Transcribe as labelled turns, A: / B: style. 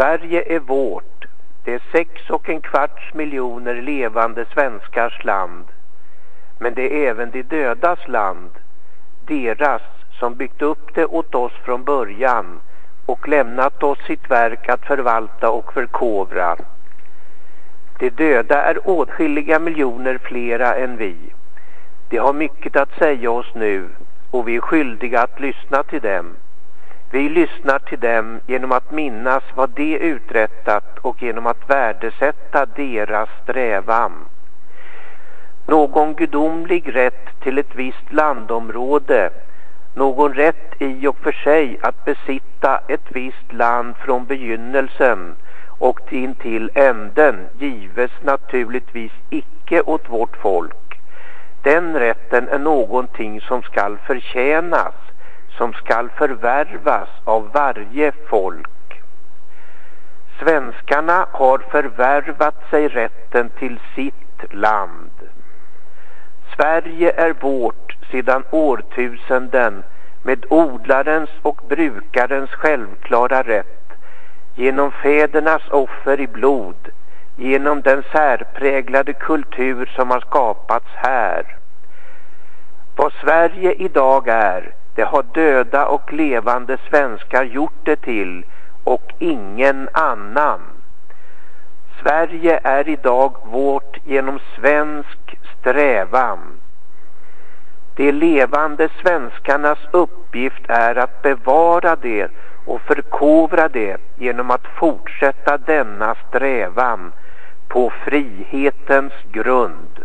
A: Sverige är vårt, det är sex och en kvarts miljoner levande svenskars land. Men det är även de dödas land, deras som byggt upp det åt oss från början och lämnat oss sitt verk att förvalta och förkovra. De döda är åtskilliga miljoner flera än vi. De har mycket att säga oss nu och vi är skyldiga att lyssna till dem. Vi lyssnar till dem genom att minnas vad de uträttat och genom att värdesätta deras strävan. Någon gudomlig rätt till ett visst landområde, någon rätt i och för sig att besitta ett visst land från begynnelsen och till änden gives naturligtvis icke åt vårt folk. Den rätten är någonting som skall förtjänas som skall förvärvas av varje folk. Svenskarna har förvärvat sig rätten till sitt land. Sverige är vårt sedan årtusenden med odlarens och brukarens självklara rätt genom fädernas offer i blod, genom den särpräglade kultur som har skapats här. Vad Sverige idag är det har döda och levande svenskar gjort det till och ingen annan. Sverige är idag vårt genom svensk strävan. De levande svenskarnas uppgift är att bevara det och förkovra det genom att fortsätta denna strävan på frihetens grund.